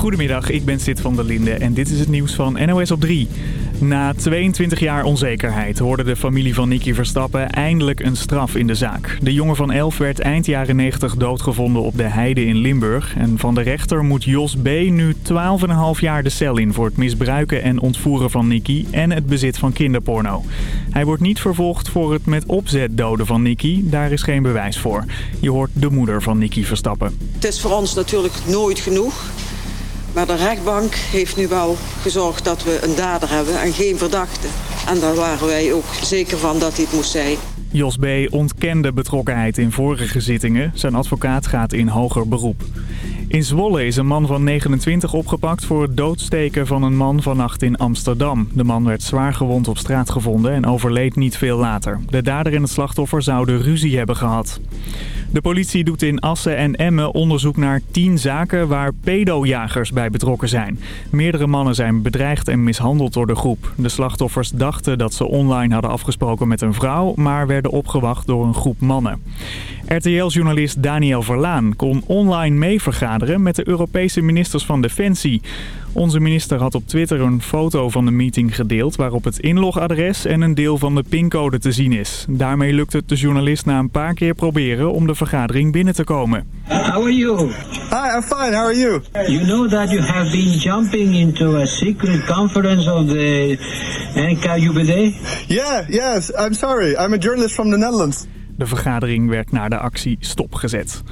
Goedemiddag, ik ben Sid van der Linde en dit is het nieuws van NOS op 3. Na 22 jaar onzekerheid hoorde de familie van Nicky Verstappen eindelijk een straf in de zaak. De jongen van 11 werd eind jaren 90 doodgevonden op de heide in Limburg. En van de rechter moet Jos B. nu 12,5 jaar de cel in voor het misbruiken en ontvoeren van Nicky en het bezit van kinderporno. Hij wordt niet vervolgd voor het met opzet doden van Nicky. Daar is geen bewijs voor. Je hoort de moeder van Nicky Verstappen. Het is voor ons natuurlijk nooit genoeg. Maar de rechtbank heeft nu wel gezorgd dat we een dader hebben en geen verdachte. En daar waren wij ook zeker van dat hij moest zijn. Jos B. ontkende betrokkenheid in vorige zittingen. Zijn advocaat gaat in hoger beroep. In Zwolle is een man van 29 opgepakt voor het doodsteken van een man vannacht in Amsterdam. De man werd zwaar gewond op straat gevonden en overleed niet veel later. De dader en het slachtoffer zouden ruzie hebben gehad. De politie doet in Assen en Emmen onderzoek naar 10 zaken waar pedojagers bij betrokken zijn. Meerdere mannen zijn bedreigd en mishandeld door de groep. De slachtoffers dachten dat ze online hadden afgesproken met een vrouw, maar werden opgewacht door een groep mannen. RTL-journalist Daniel Verlaan kon online mee vergaderen met de Europese ministers van Defensie. Onze minister had op Twitter een foto van de meeting gedeeld... waarop het inlogadres en een deel van de pincode te zien is. Daarmee lukt het de journalist na een paar keer proberen om de vergadering binnen te komen. How are you? Hi, I'm fine. How are you? You know that you have been jumping into a secret conference of the NKUBD? Yeah, yes. I'm sorry. I'm a journalist from the Netherlands. De vergadering werd na de actie stopgezet.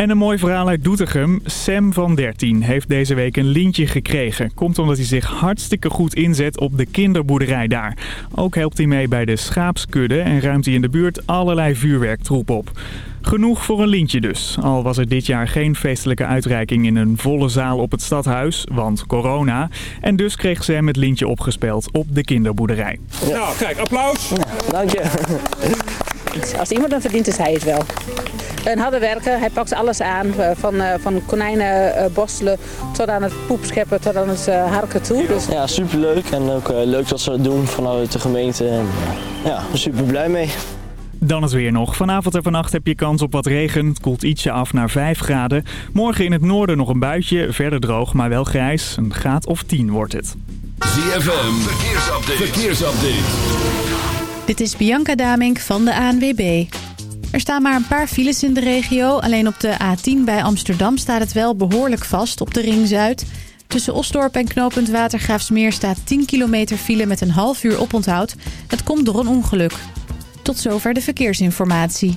En een mooi verhaal uit Doetinchem. Sam van 13 heeft deze week een lintje gekregen. Komt omdat hij zich hartstikke goed inzet op de kinderboerderij daar. Ook helpt hij mee bij de schaapskudde en ruimt hij in de buurt allerlei vuurwerktroep op. Genoeg voor een lintje dus. Al was er dit jaar geen feestelijke uitreiking in een volle zaal op het stadhuis, want corona. En dus kreeg Sam het lintje opgespeeld op de kinderboerderij. Nou, kijk, applaus. Dank je. Als iemand dan verdient, is hij het wel. Een harde werker, hij pakt alles aan. eh, Van, eh, van konijnen eh, borstelen tot aan het poepscheppen, tot aan het harken toe. Dus Ja, superleuk en ook eh, leuk dat ze dat doen vanuit de gemeente. En, ja, super blij mee. Dan het weer nog. Vanavond en vannacht heb je kans op wat regen. Het koelt ietsje af naar 5 graden. Morgen in het noorden nog een buitje. Verder droog, maar wel grijs. Een graad of 10 wordt het. ZFM, verkeersupdate. verkeersupdate. Dit is Bianca Damink van de ANWB. Er staan maar een paar files in de regio. Alleen op de A10 bij Amsterdam staat het wel behoorlijk vast op de Ring Zuid. Tussen Osdorp en knooppunt Watergraafsmeer staat 10 kilometer file met een half uur oponthoud. Het komt door een ongeluk. Tot zover de verkeersinformatie.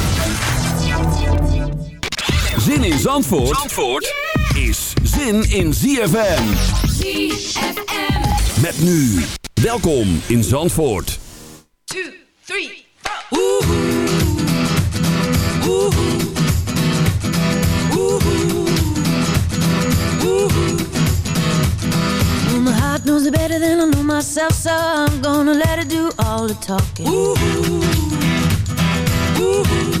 Zin in Zandvoort, Zandvoort is zin in ZFM. ZFM. Met nu. Welkom in Zandvoort. Two, three, four. Ooh. Ooh. Ooh. Ooh. Well, my heart knows it better than I know myself, so I'm gonna let it do all the talking. Ooh. Ooh.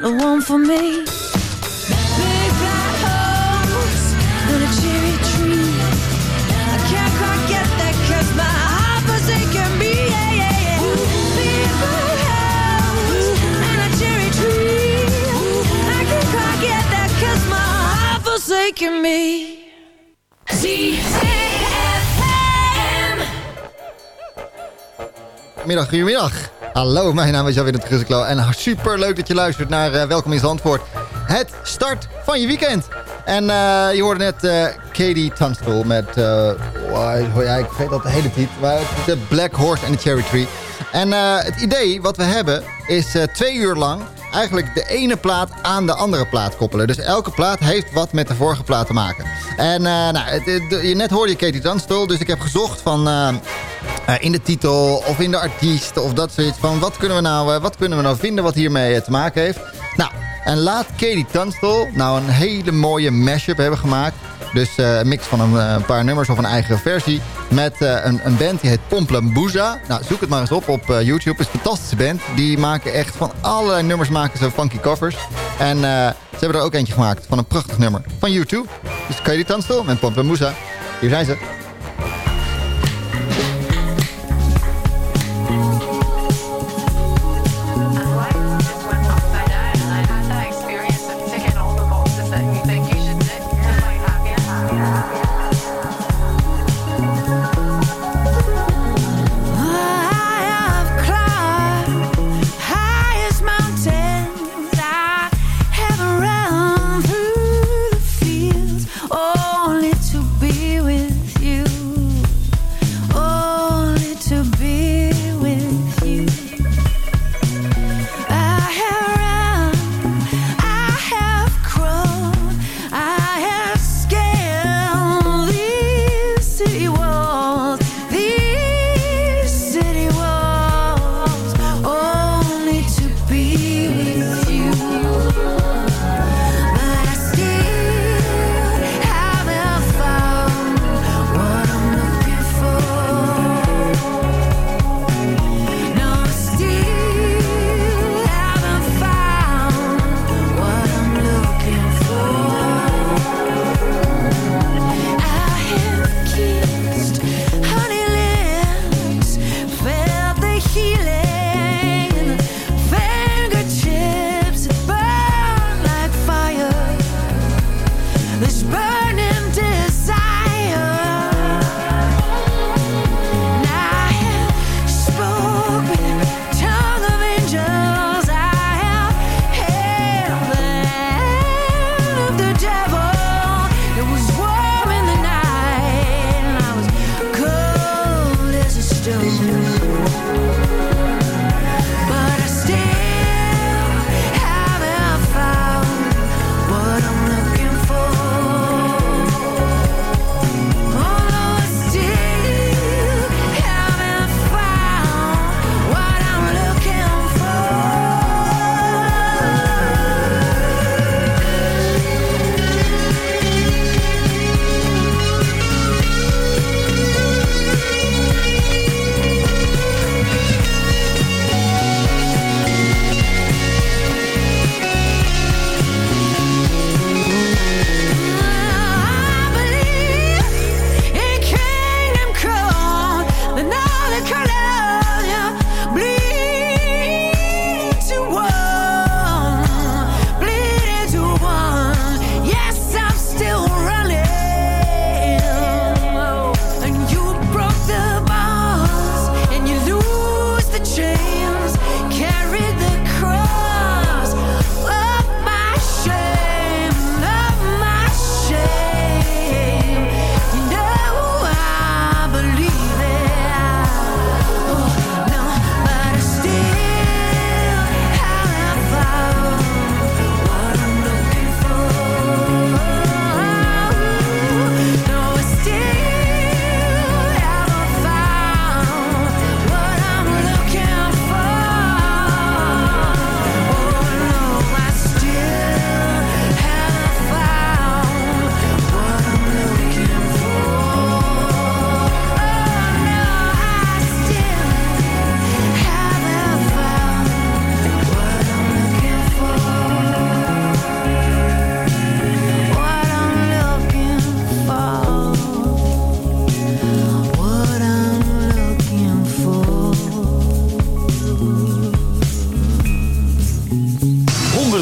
The one for me. Forsaken me. Middag, goedemiddag. Hallo, mijn naam is Jan-Willem Grusseklo en super leuk dat je luistert naar eh, Welkom in Zandvoort. Het start van je weekend. En eh, je hoorde net eh, Katie Tunstall met, oh, ja, ik vergeet dat de hele titel, maar de Black Horse and the Cherry Tree. En het idee wat we hebben is twee uur lang eigenlijk de ene plaat aan de andere plaat koppelen. Dus elke plaat heeft wat met de vorige plaat te maken. En eh, nou, je net hoorde je Katie Tunstall, dus ik heb gezocht van... eh, eh, in de titel of in de artiest of dat zoiets van wat kunnen we nou, wat kunnen we nou vinden wat hiermee te maken heeft. Nou, en laat Katie Tunstall nou een hele mooie mashup hebben gemaakt. Dus eh, een mix van een, eh, een paar nummers of een eigen versie. Met eh, een, een band die heet Pomplambuza. Nou, zoek het maar eens op op YouTube. Het is een fantastische band. Die maken echt van allerlei nummers maken ze funky covers. En ze hebben er ook eentje gemaakt van een prachtig nummer van YouTube. Dus Katie Tunstall met Pomplambuza. Hier zijn ze.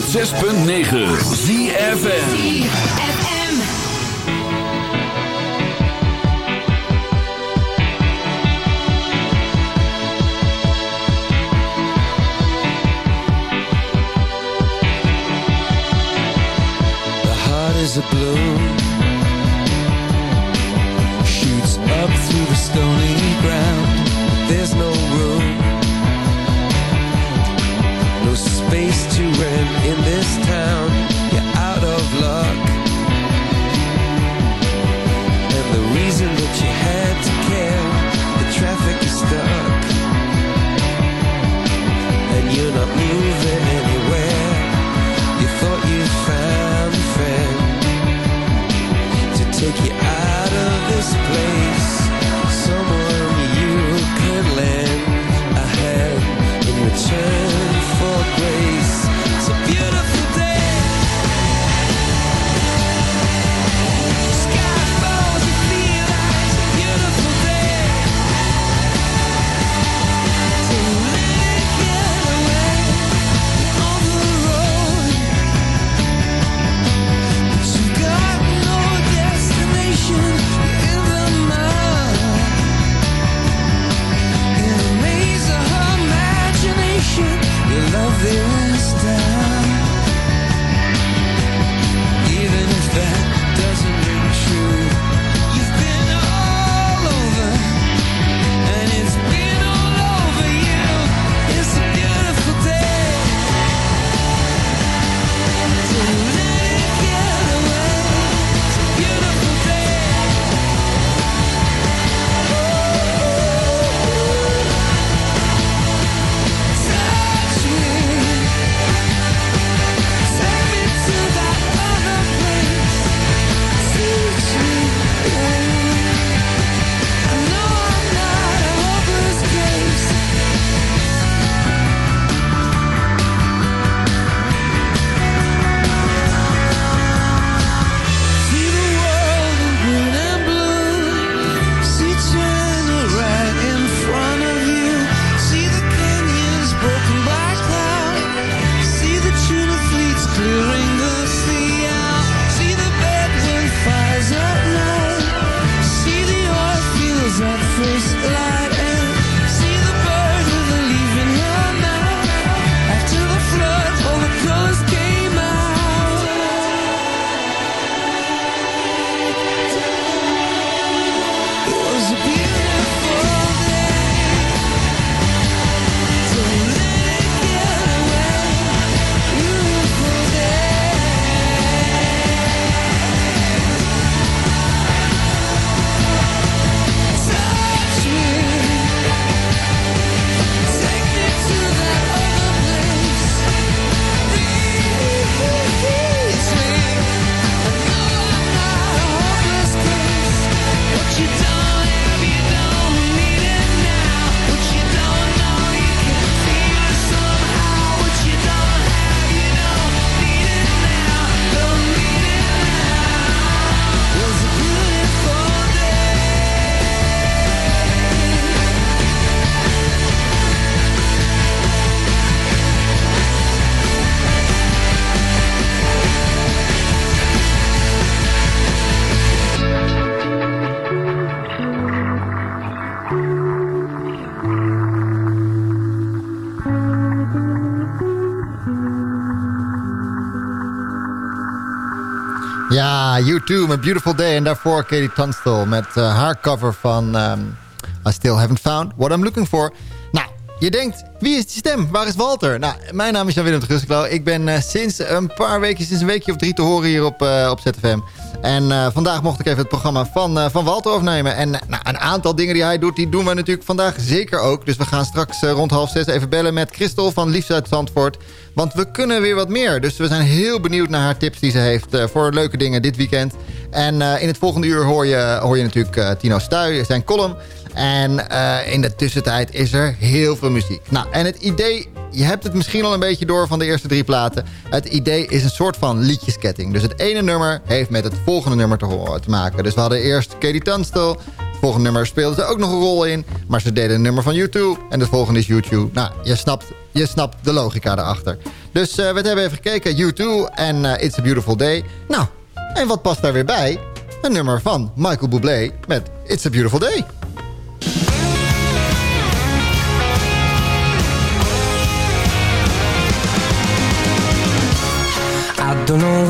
106.9 ZFN Ja, U2 met Beautiful Day. En daarvoor Katie Tunstall met eh, haar cover van ehm, I Still Haven't Found What I'm Looking For. Je denkt, wie is die stem? Waar is Walter? Nou, mijn naam is Jan-Willem de. Ik ben eh, sinds een paar weken, sinds een weekje of drie te horen hier op, eh, op ZFM. En eh, vandaag mocht ik even het programma van, van Walter overnemen. En nou, een aantal dingen die hij doet, die doen we natuurlijk vandaag zeker ook. Dus we gaan straks rond half zes even bellen met Christel van Liefst uit Zandvoort. Want we kunnen weer wat meer. Dus we zijn heel benieuwd naar haar tips die ze heeft voor leuke dingen dit weekend. En in het volgende uur hoor je, hoor je natuurlijk Tino Stuy, zijn column. En eh, in de tussentijd is er heel veel muziek. Nou, en het idee, je hebt het misschien al een beetje door van de eerste drie platen. Het idee is een soort van liedjesketting. Dus het ene nummer heeft met het volgende nummer te, horen, te maken. Dus we hadden eerst Katie Tunstall. Het volgende nummer speelde ze ook nog een rol in. Maar ze deden een nummer van U2. En het volgende is U2. Nou, je snapt, je snapt de logica daarachter. Dus eh, we hebben even gekeken. U2 en eh, It's a Beautiful Day. Nou, en wat past daar weer bij? Een nummer van Michael Bublé met It's a Beautiful Day.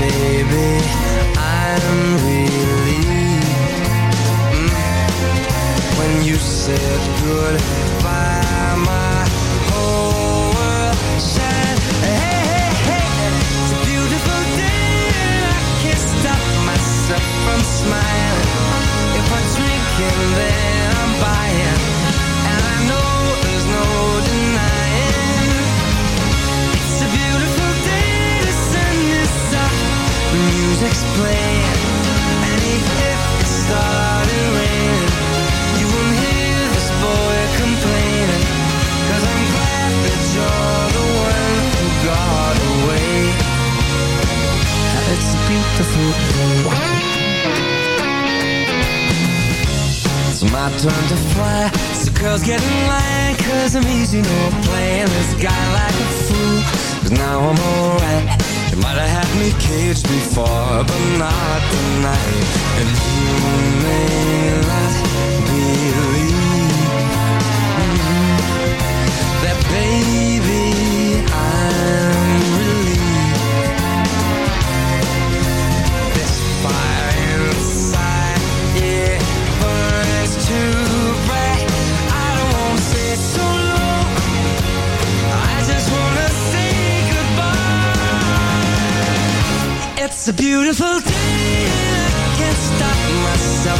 baby, I'm relieved when you said goodbye. My whole world shined. Hey, hey, hey, it's a beautiful day, and I can't stop myself from smiling. If I'm drinking, then I'm buying, Cause I'm easy, no playing this guy like a fool Cause now I'm alright You might have had me caged before But not tonight And you may not believe That baby I'm relieved This fire inside, yeah burns too bright. I don't wanna stay so long. It's a beautiful day. And I can't stop myself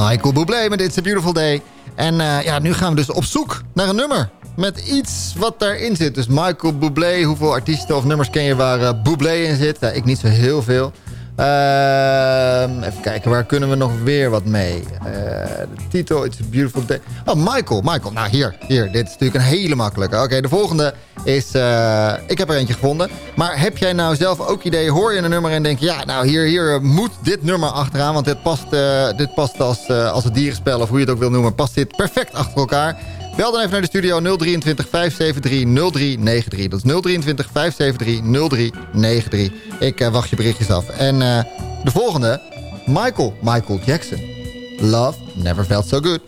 Michael Bublé met It's a Beautiful Day. En eh, ja, nu gaan we dus op zoek naar een nummer. Met iets wat daarin zit. Dus Michael Bublé, hoeveel artiesten of nummers ken je waar uh, Bublé in zit? Ik niet zo heel veel. Ehm, even kijken, waar kunnen we nog weer wat mee? De titel, It's a Beautiful Day. Oh, Michael, Michael. Nou, hier, hier. Dit is natuurlijk een hele makkelijke. Oké, de volgende is... eh, ik heb er eentje gevonden. Maar heb jij nou zelf ook ideeën? Hoor je een nummer en denk je... Ja, nou, hier, hier moet dit nummer achteraan. Want dit past, eh, dit past als, als het dierenspel, of hoe je het ook wil noemen... past dit perfect achter elkaar. Bel dan even naar de studio 023 573 0393. Dat is 023 573 0393. Ik eh, wacht je berichtjes af. En eh, de volgende, Michael, Michael Jackson. Love never felt so good.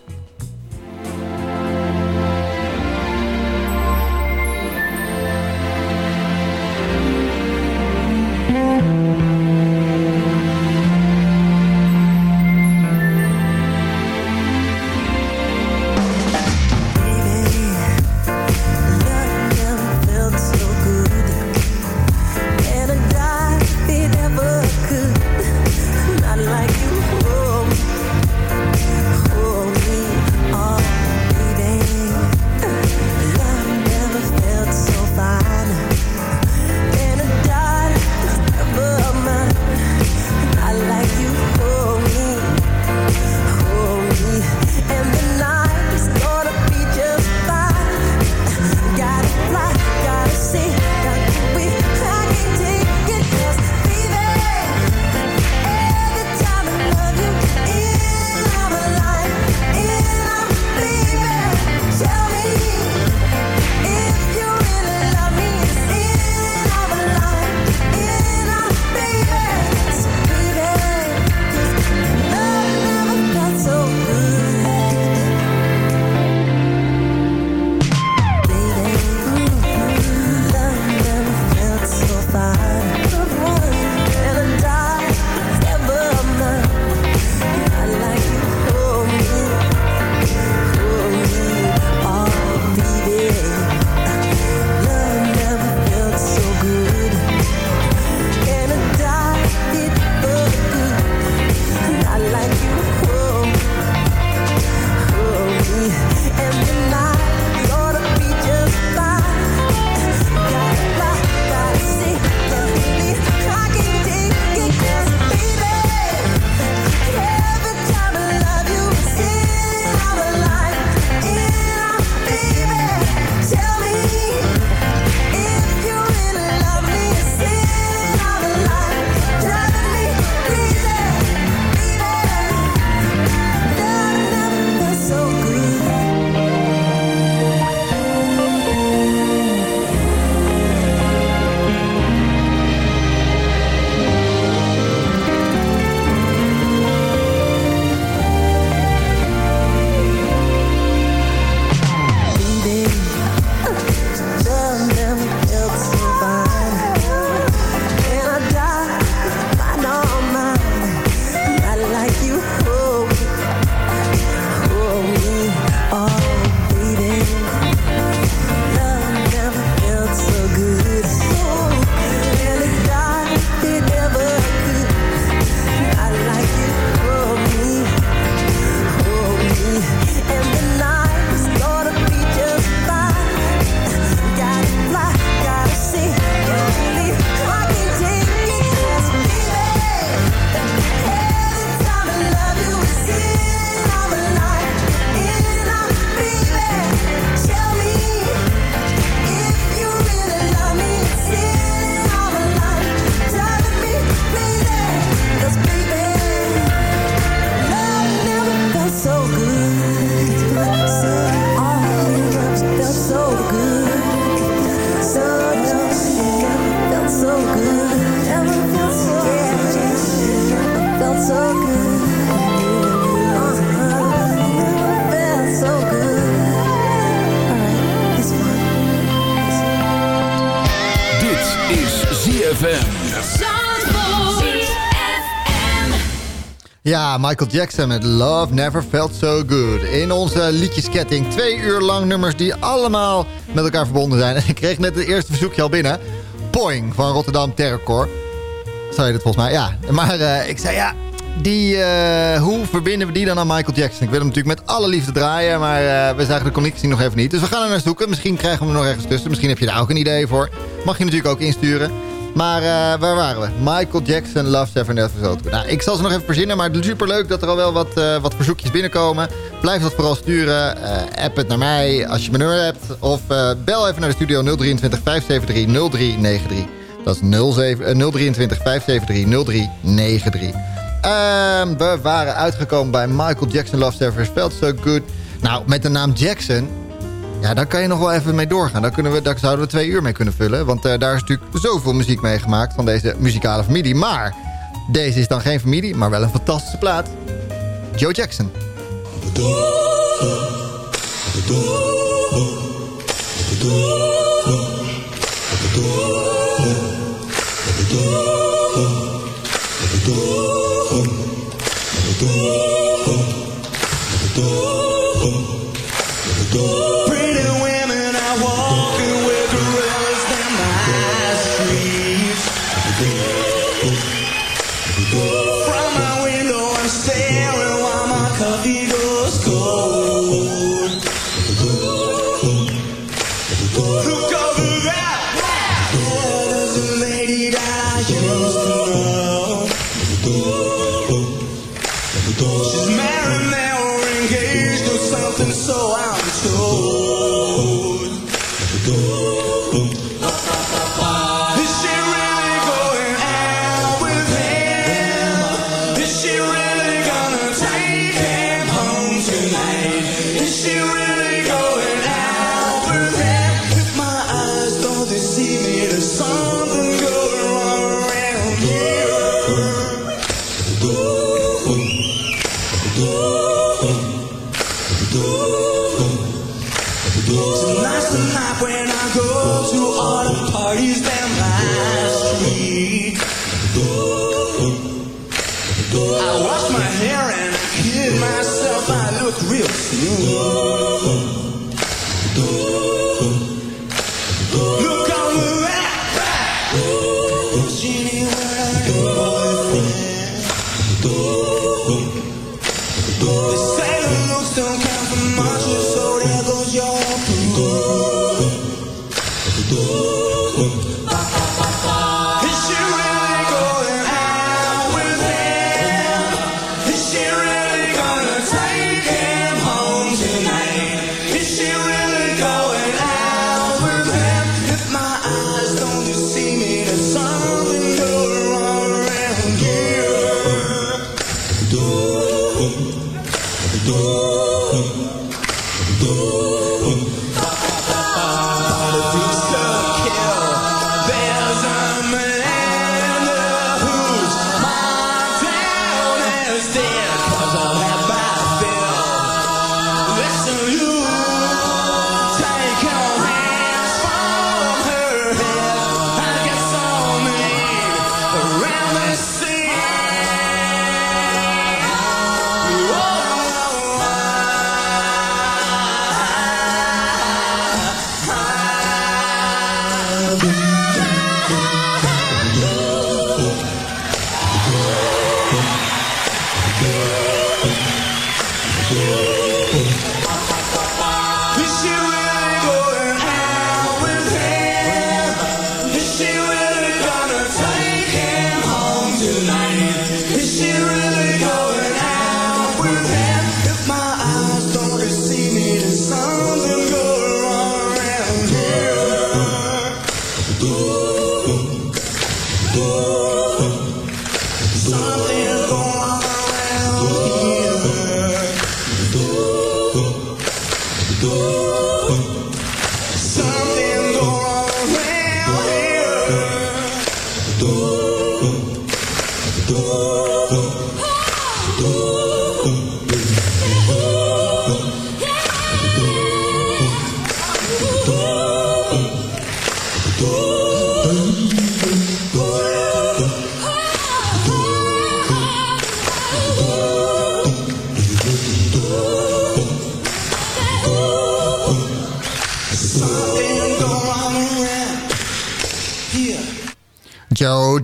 ZFM. Ja, Michael Jackson met Love Never Felt So Good. In onze liedjesketting twee uur lang nummers die allemaal met elkaar verbonden zijn. En ik kreeg net het eerste verzoekje al binnen. Poing van Rotterdam Terrorcore. Zou je dat volgens mij? Ja. Maar eh, ik zei ja, die, eh, hoe verbinden we die dan aan Michael Jackson? Ik wil hem natuurlijk met alle liefde draaien, maar eh, we zagen de connectie nog even niet. Dus we gaan er naar zoeken. Misschien krijgen we hem nog ergens tussen. Misschien heb je daar ook een idee voor. Mag je natuurlijk ook insturen. Maar eh, waar waren we? Michael Jackson, Love Felt Good. Nou, ik zal ze nog even verzinnen, maar superleuk dat er al wel wat, wat verzoekjes binnenkomen. Blijf dat vooral sturen. App het naar mij als je mijn nummer hebt. Of bel even naar de studio 023 573 0393. Dat is 07, eh, 023 573 0393. Ehm, we waren uitgekomen bij Michael Jackson, Love Never Felt So Good. Nou, met de naam Jackson ja, daar kan je nog wel even mee doorgaan. Daar, kunnen we, daar zouden we twee uur mee kunnen vullen. Want eh, daar is natuurlijk zoveel muziek mee gemaakt van deze muzikale familie. Maar deze is dan geen familie, maar wel een fantastische plaat. Joe Jackson. tú. They're engaged or something, so I'm told.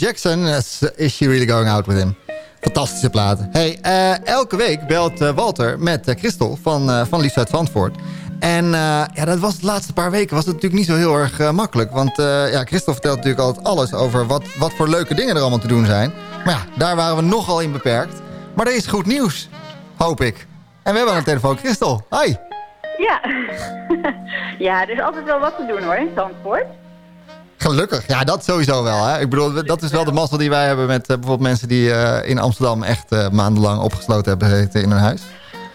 Jackson, is, is She Really Going Out With Him? Fantastische plaat. Hey, eh, elke week belt eh, Walter met eh, Christel van, eh van Liefst uit Zandvoort. En eh, ja, dat was de laatste paar weken was het natuurlijk niet zo heel erg eh, makkelijk. Want eh, ja, Christel vertelt natuurlijk altijd alles over wat, wat voor leuke dingen er allemaal te doen zijn. Maar ja, daar waren we nogal in beperkt. Maar er is goed nieuws, hoop ik. En we hebben aan de telefoon Christel. Hi. Ja. ja, er is altijd wel wat te doen hoor in Zandvoort. Gelukkig, ja, dat sowieso wel. Hè. Ik bedoel, dat is wel de mazzel die wij hebben met eh, bijvoorbeeld mensen die eh, in Amsterdam echt eh, maandenlang opgesloten hebben gezeten in hun huis.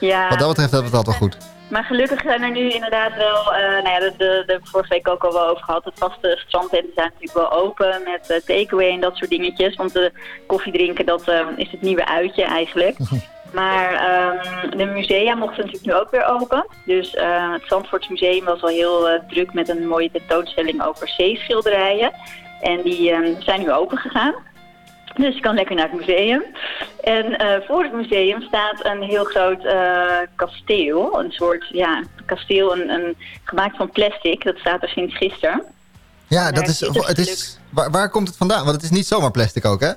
Ja. Wat dat betreft hebben we het altijd wel goed. Maar gelukkig zijn er nu inderdaad wel, eh nou ja, de hebben we vorige week ook al wel over gehad. Het vaste strandtenten zijn natuurlijk wel open met takeaway en dat soort dingetjes. Want de koffie drinken, dat is het nieuwe uitje eigenlijk. Maar ehm, de musea mochten natuurlijk nu ook weer open. Dus eh, het Zandvoorts Museum was al heel eh, druk met een mooie tentoonstelling over zeeschilderijen. En die ehm, zijn nu open gegaan. Dus je kan lekker naar het museum. En eh, voor het museum staat een heel groot kasteel. Een soort ja, kasteel een, een, gemaakt van plastic. Dat staat er sinds gisteren. Ja, dat is, het is, waar, waar komt het vandaan? Want het is niet zomaar plastic ook, hè?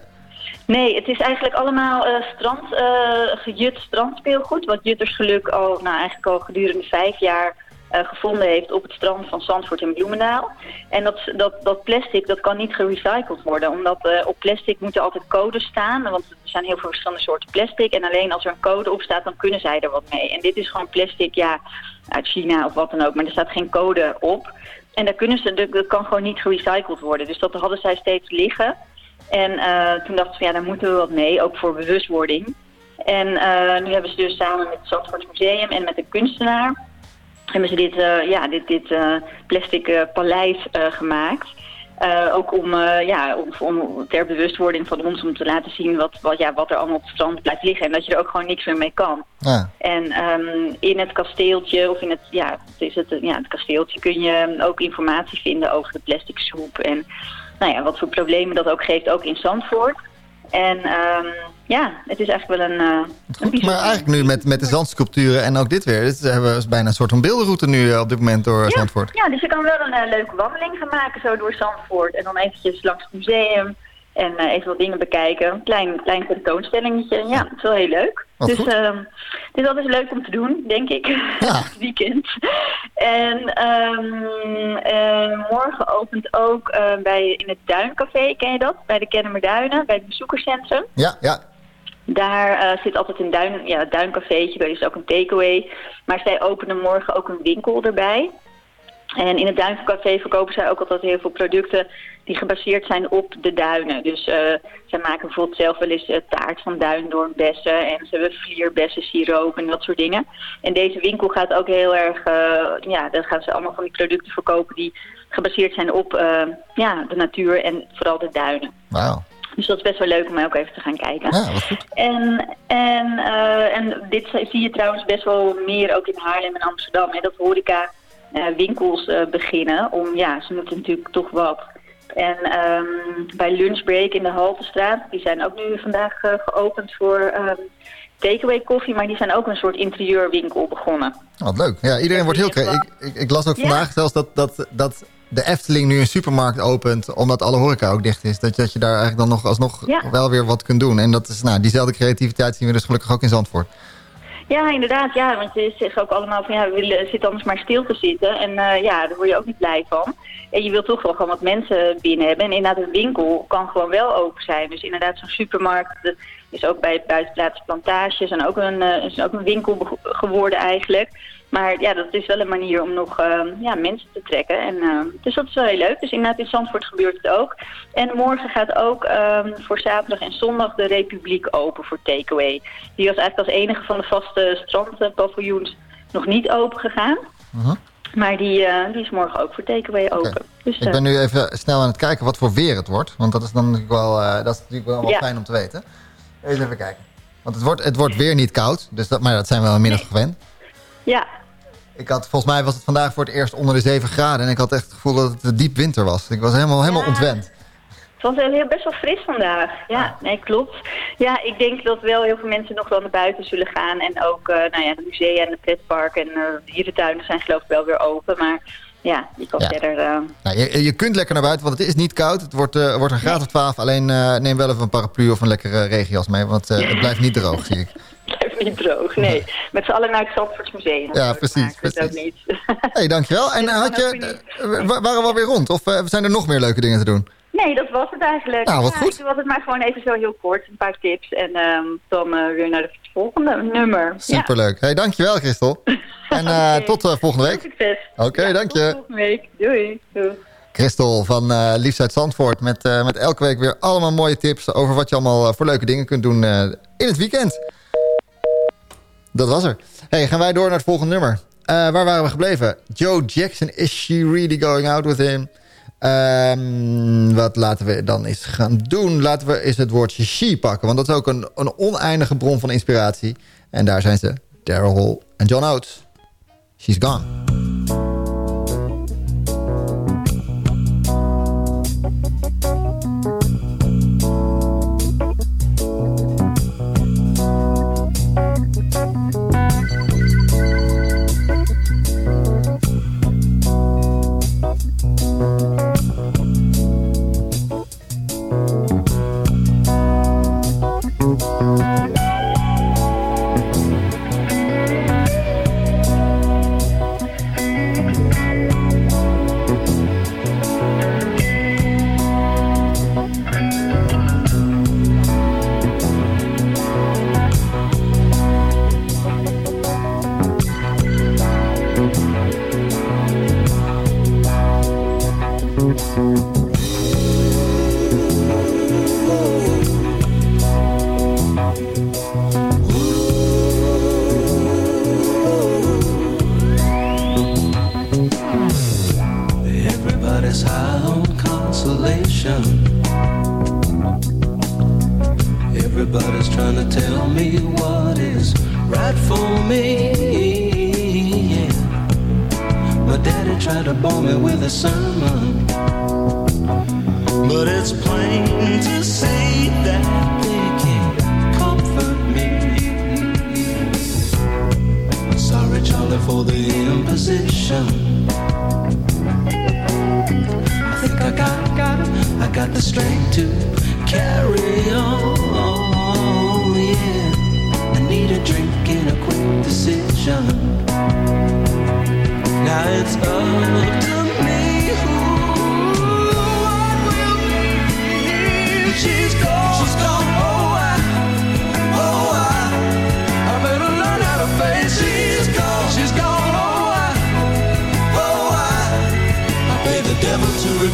Nee, het is eigenlijk allemaal eh, strand, eh, gejut strandspeelgoed. Wat Juttersgeluk al, nou, eigenlijk al gedurende vijf jaar eh, gevonden heeft op het strand van Zandvoort en Bloemendaal. En dat, dat, dat plastic dat kan niet gerecycled worden. Omdat op plastic moeten altijd codes staan. Want er zijn heel veel verschillende soorten plastic. En alleen als er een code op staat, dan kunnen zij er wat mee. En dit is gewoon plastic, ja, uit China of wat dan ook. Maar er staat geen code op. En daar kunnen ze, dat kan gewoon niet gerecycled worden. Dus dat hadden zij steeds liggen. En eh, toen dachten van, ja, daar moeten we wat mee, ook voor bewustwording. En eh, nu hebben ze dus samen met het Zandvoort Museum en met een kunstenaar... hebben ze dit, eh, ja, dit, dit plastic paleis gemaakt. Eh, ook om, eh, ja, om, om ter bewustwording van ons om te laten zien wat, wat, ja, wat er allemaal op het strand blijft liggen. En dat je er ook gewoon niks meer mee kan. Ja. En ehm, in het kasteeltje, of in het, ja, het, is het, ja, het kasteeltje kun je ook informatie vinden over de plastic soep. En nou ja, wat voor problemen dat ook geeft, ook in Zandvoort. En ehm, ja, het is eigenlijk wel een... eh, een Goed, maar eigenlijk nu met, met de zandsculpturen en ook dit weer. Dit hebben we bijna een soort van beeldenroute nu eh, op dit moment door Zandvoort. Ja, dus je kan wel een eh, leuke wandeling gaan maken zo door Zandvoort. En dan eventjes langs het museum en eh, even wat dingen bekijken. Een klein, klein tentoonstellingetje. Ja, het is wel heel leuk. Wat dus goed. ehm, het is altijd leuk om te doen, denk ik. het weekend. En ehm, eh, morgen opent ook eh, bij, in het Duincafé, ken je dat? Bij de Kennemerduinen, bij het bezoekerscentrum. Ja, ja. Daar eh, zit altijd een duin, ja, duincafeetje, er is ook een takeaway. Maar zij openen morgen ook een winkel erbij. En in het Duincafé verkopen zij ook altijd heel veel producten die gebaseerd zijn op de duinen. Dus eh, zij maken bijvoorbeeld zelf wel eens eh, taart van duindoornbessen en ze hebben vlierbessen, siroop en dat soort dingen. En deze winkel gaat ook heel erg, eh, ja, daar gaan ze allemaal van die producten verkopen die gebaseerd zijn op ja, de natuur en vooral de duinen. Wauw. Dus dat is best wel leuk om ook even te gaan kijken. Ja, wat goed. En, en, en dit zie je trouwens best wel meer ook in Haarlem en Amsterdam. Hè, dat horeca winkels eh, beginnen. Om, ja, ze moeten natuurlijk toch wat. En ehm, bij Lunchbreak in de Haltestraat, die zijn ook nu vandaag eh, geopend voor ehm, takeaway koffie. Maar die zijn ook een soort interieurwinkel begonnen. Wat leuk. Ja, iedereen wordt heel creatief. Ik, ik, ik las ook Ja. vandaag zelfs dat, dat, dat de Efteling nu een supermarkt opent... omdat alle horeca ook dicht is. Dat je, dat je daar eigenlijk dan nog alsnog Ja. wel weer wat kunt doen. En dat is, nou, diezelfde creativiteit zien we dus gelukkig ook in Zandvoort. Ja, inderdaad. Ja, want je zegt ook allemaal van ja, we willen zit anders maar stil te zitten. En eh, ja, daar word je ook niet blij van. En je wilt toch wel gewoon wat mensen binnen hebben. En inderdaad, een winkel kan gewoon wel open zijn. Dus inderdaad, zo'n supermarkt is ook bij het buitenplaats plantages en ook een, eh, is ook een winkel geworden eigenlijk. Maar ja, dat is wel een manier om nog eh, ja, mensen te trekken. En, eh, dus dat is wel heel leuk. Dus inderdaad, in Zandvoort gebeurt het ook. En morgen gaat ook ehm, voor zaterdag en zondag de Republiek open voor takeaway. Die was eigenlijk als enige van de vaste strandpaviljoens nog niet open gegaan. Mhm. Maar die, eh, die is morgen ook voor takeaway open. Dus, Ik ben eh, nu even snel aan het kijken wat voor weer het wordt. Want dat is dan natuurlijk wel, dat is natuurlijk wel, wel fijn om te weten. Eens even kijken. Want het wordt, het wordt weer niet koud. Dus dat, maar dat zijn we wel inmiddels gewend. ja, Ik had, volgens mij was het vandaag voor het eerst onder de 7 graden. En ik had echt het gevoel dat het een diep winter was. Ik was helemaal, helemaal Ja. ontwend. Het was heel, best wel fris vandaag. Ja, nee, klopt. Ja, ik denk dat wel heel veel mensen nog wel naar buiten zullen gaan. En ook, eh, nou ja, de musea en de pretparken en eh, de dierentuinen zijn geloof ik wel weer open. Maar ja, je kan Ja. verder... eh, Nou, je, je kunt lekker naar buiten, want het is niet koud. Het wordt, eh, wordt een graad of 12. Alleen eh, neem wel even een paraplu of een lekkere regenjas mee. Want het blijft niet droog, zie ik. blijft niet droog, nee. Met z'n allen naar het Zandvoortsmuseum. Ja, precies, weet ook niet. Hey, dankjewel. En had je, wa- waren we alweer rond? Of zijn er nog meer leuke dingen te doen? Nee, dat was het eigenlijk. Nou, wat Ja, goed. Doe altijd maar gewoon even zo heel kort, een paar tips. En ehm, dan eh, weer naar het volgende nummer. Superleuk. Hey, dankjewel, Christel. En eh, tot eh, volgende Ja, week. succes. Oké, dank je. Volgende week. Doei. Doei. Christel van eh Liefst uit Zandvoort. Met, met elke week weer allemaal mooie tips over wat je allemaal voor leuke dingen kunt doen in het weekend. Dat was er. Hey, gaan wij door naar het volgende nummer. Waar waren we gebleven? Joe Jackson, is she really going out with him? Ehm, wat laten we dan eens gaan doen? Laten we eens het woordje she pakken. Want dat is ook een, een oneindige bron van inspiratie. En daar zijn ze. Daryl Hall en John Oates. She's gone.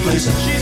place.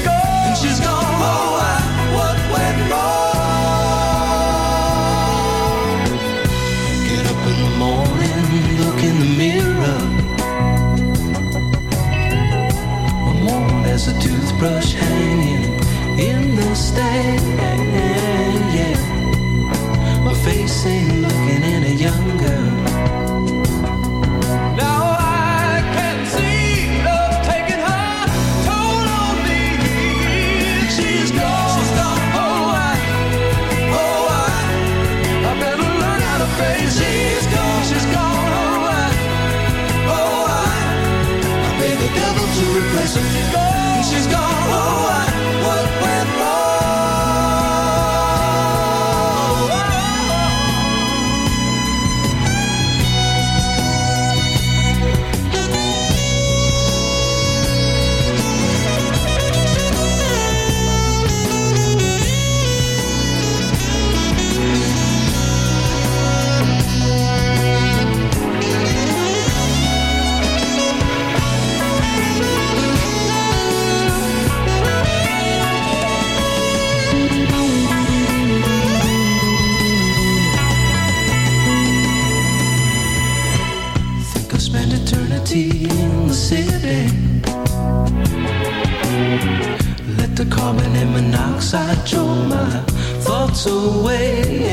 I drove my thoughts away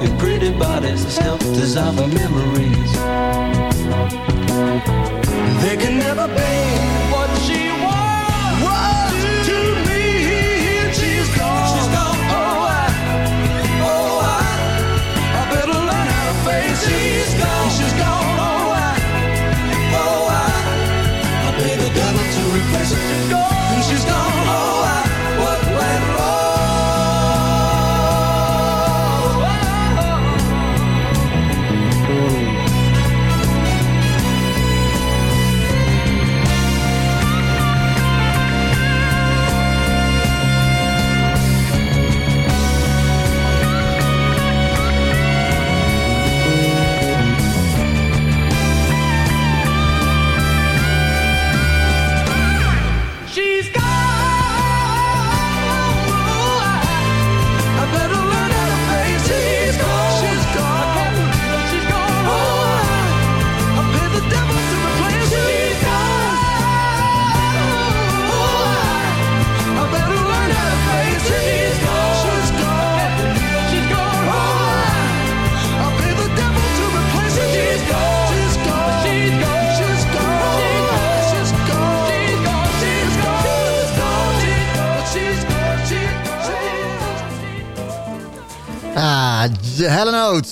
And pretty bodies help dissolve a memory.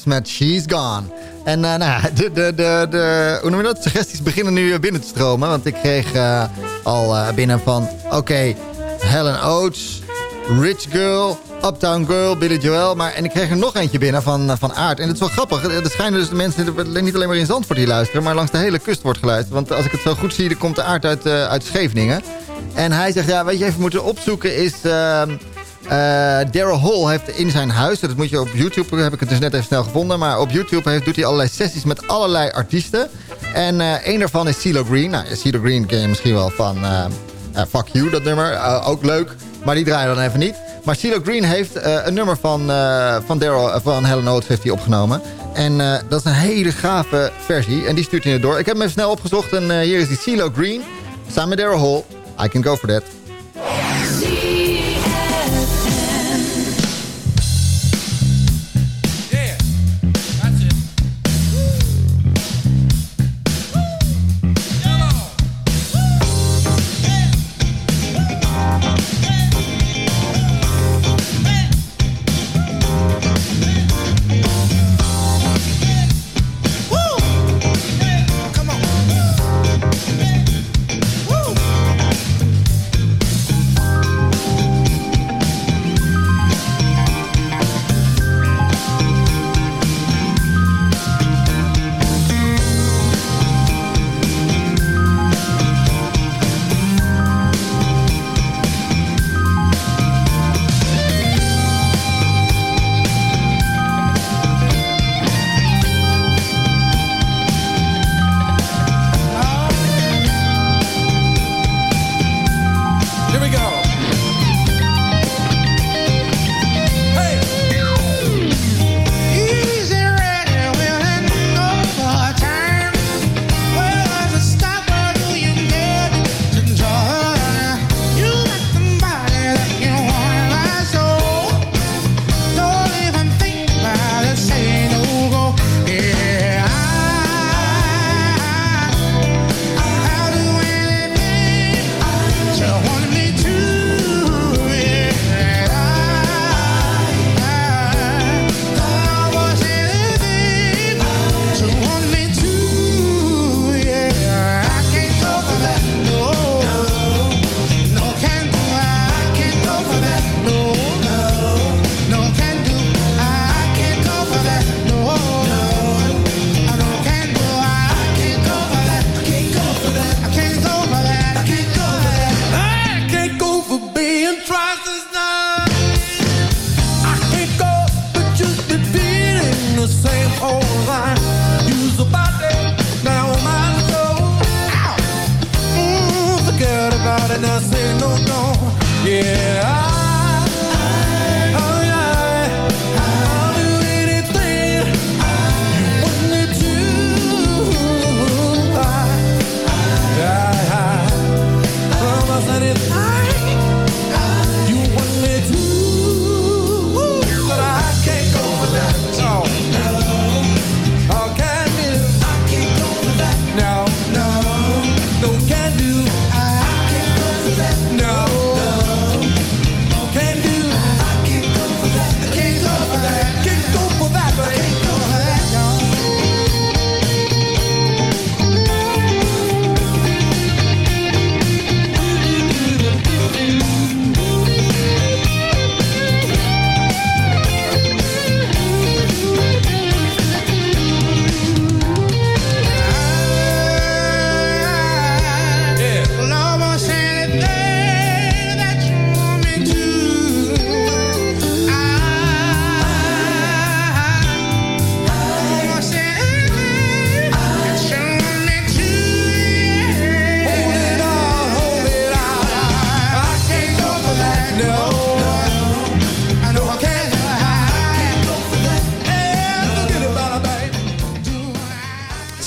Met She's Gone. En eh, nou de, de, de, de, je dat? Suggesties beginnen nu binnen te stromen. Want ik kreeg eh, al eh, binnen van... Oké, Helen Oates, Rich Girl, Uptown Girl, Billy Joel. Maar, en ik kreeg er nog eentje binnen van, van Aard. En het is wel grappig. Er schijnen dus de mensen niet alleen maar in Zandvoort hier luisteren... maar langs de hele kust wordt geluisterd. Want als ik het zo goed zie, dan komt de Aard uit, uit Scheveningen. En hij zegt, ja, wat je even moeten opzoeken is... eh, Daryl Hall heeft in zijn huis, dat moet je op YouTube, heb ik het dus net even snel gevonden. Maar op YouTube heeft, doet hij allerlei sessies met allerlei artiesten. En eh een daarvan is CeeLo Green. Nou, CeeLo Green ken je misschien wel van eh, Fuck You, dat nummer. Ook leuk, maar die draaien dan even niet. Maar CeeLo Green heeft een nummer van, van, Daryl, van Helen Oates heeft hij opgenomen. En dat is een hele gave versie. En die stuurt hij er door. Ik heb hem even snel opgezocht. En hier is die CeeLo Green. Samen met Daryl Hall. I can go for that.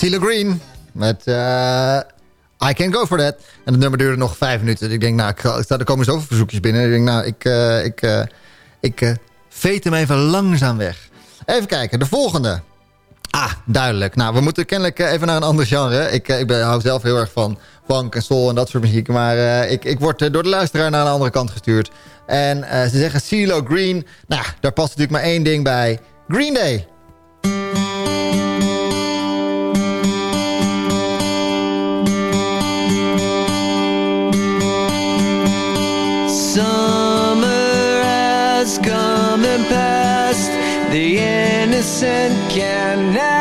Tila Green met eh, I Can't Go For That. En het nummer duurde nog vijf minuten. Ik denk, nou, ik, er komen zoveel verzoekjes binnen. Ik denk, nou, ik, uh, ik, uh, ik veet hem even langzaam weg. Even kijken, de volgende. Ah, duidelijk. Nou, we moeten kennelijk even naar een ander genre. Ik, ik ben, hou zelf heel erg van funk en soul en dat soort muziek. Maar ik, ik word door de luisteraar naar een andere kant gestuurd. En ze zeggen CeeLo Green. Nou, daar past natuurlijk maar één ding bij. Green Day. And can never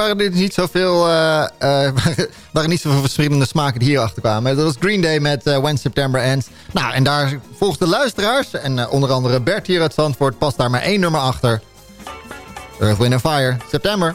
waren er niet zoveel, uh, waren niet zoveel verschillende smaken die hierachter kwamen. Dat was Green Day met uh, When September Ends. Nou, en daar volgens de luisteraars, en onder andere Bert hier uit Zandvoort, past daar maar één nummer achter. Earth, Wind Fire, September.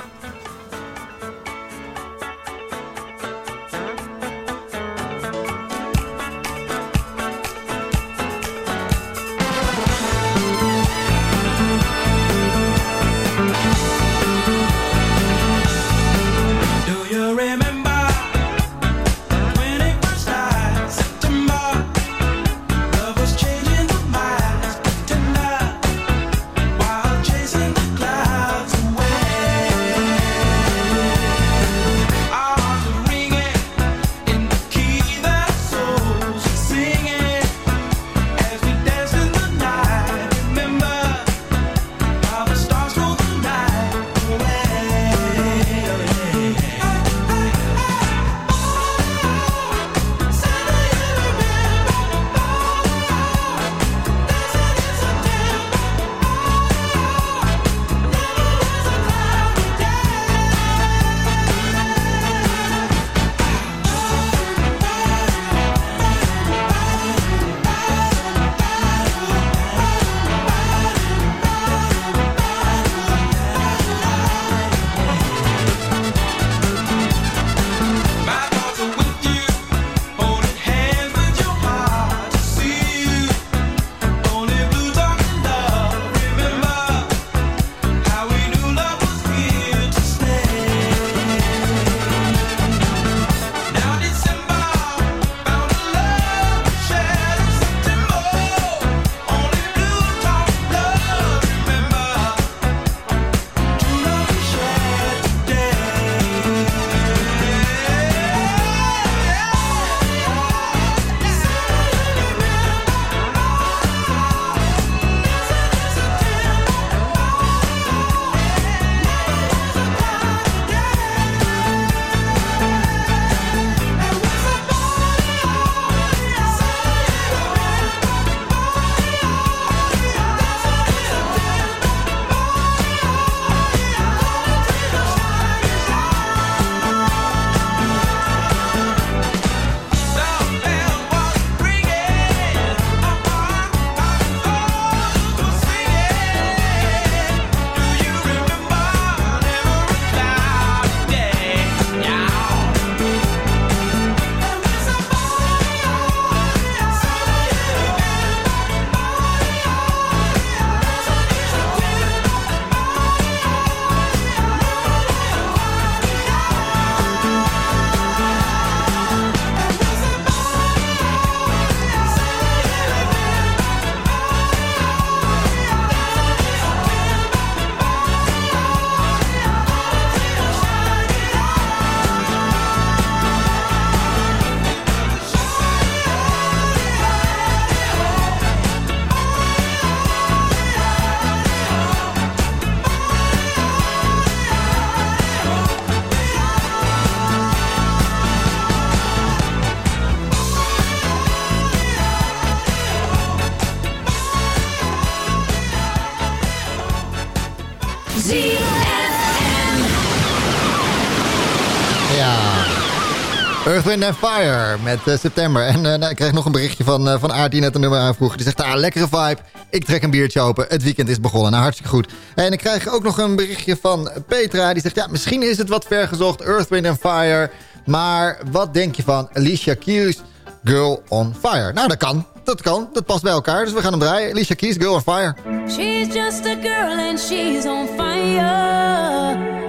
Earth, Wind and Fire met eh, september. En eh, nou, ik kreeg nog een berichtje van, eh, van Aard die net een nummer aanvroeg. Die zegt, ah, lekkere vibe. Ik trek een biertje open. Het weekend is begonnen. Nou, hartstikke goed. En ik krijg ook nog een berichtje van Petra. Die zegt, ja, misschien is het wat ver gezocht. Earth, Wind and Fire. Maar wat denk je van Alicia Keys, Girl on Fire? Nou, dat kan. Dat kan. Dat past bij elkaar. Dus we gaan hem draaien. Alicia Keys, Girl on Fire. She's just a girl and she's on fire.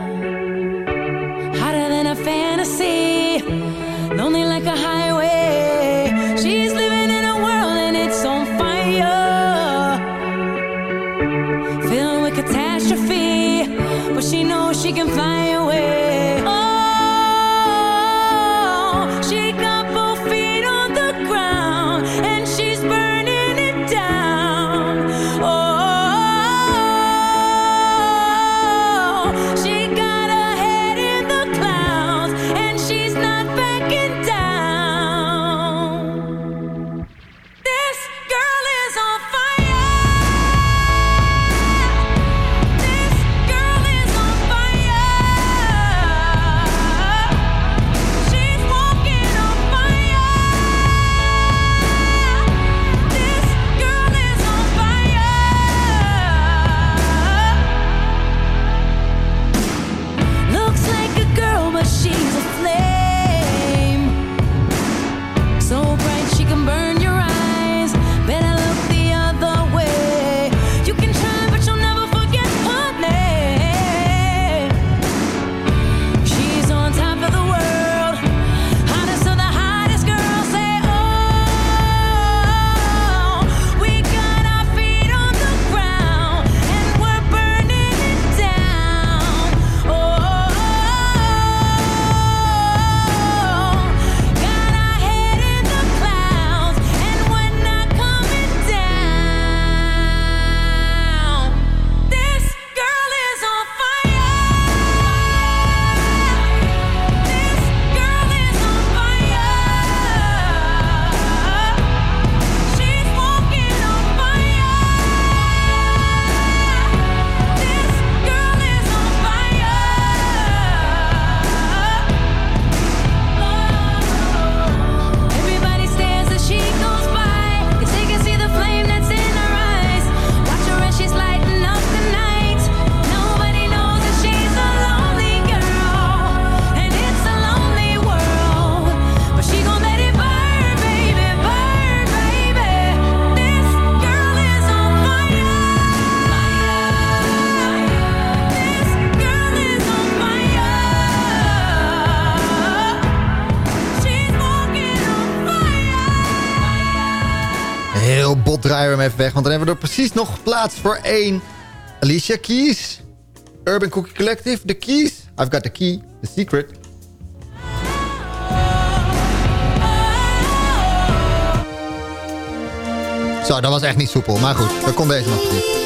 She knows she can fly weg. Want dan hebben we er precies nog plaats voor één. Alicia Keys. Urban Cookie Collective. The Keys. I've got the key. The secret. Zo, dat was echt niet soepel. Maar goed, dan kon deze nog.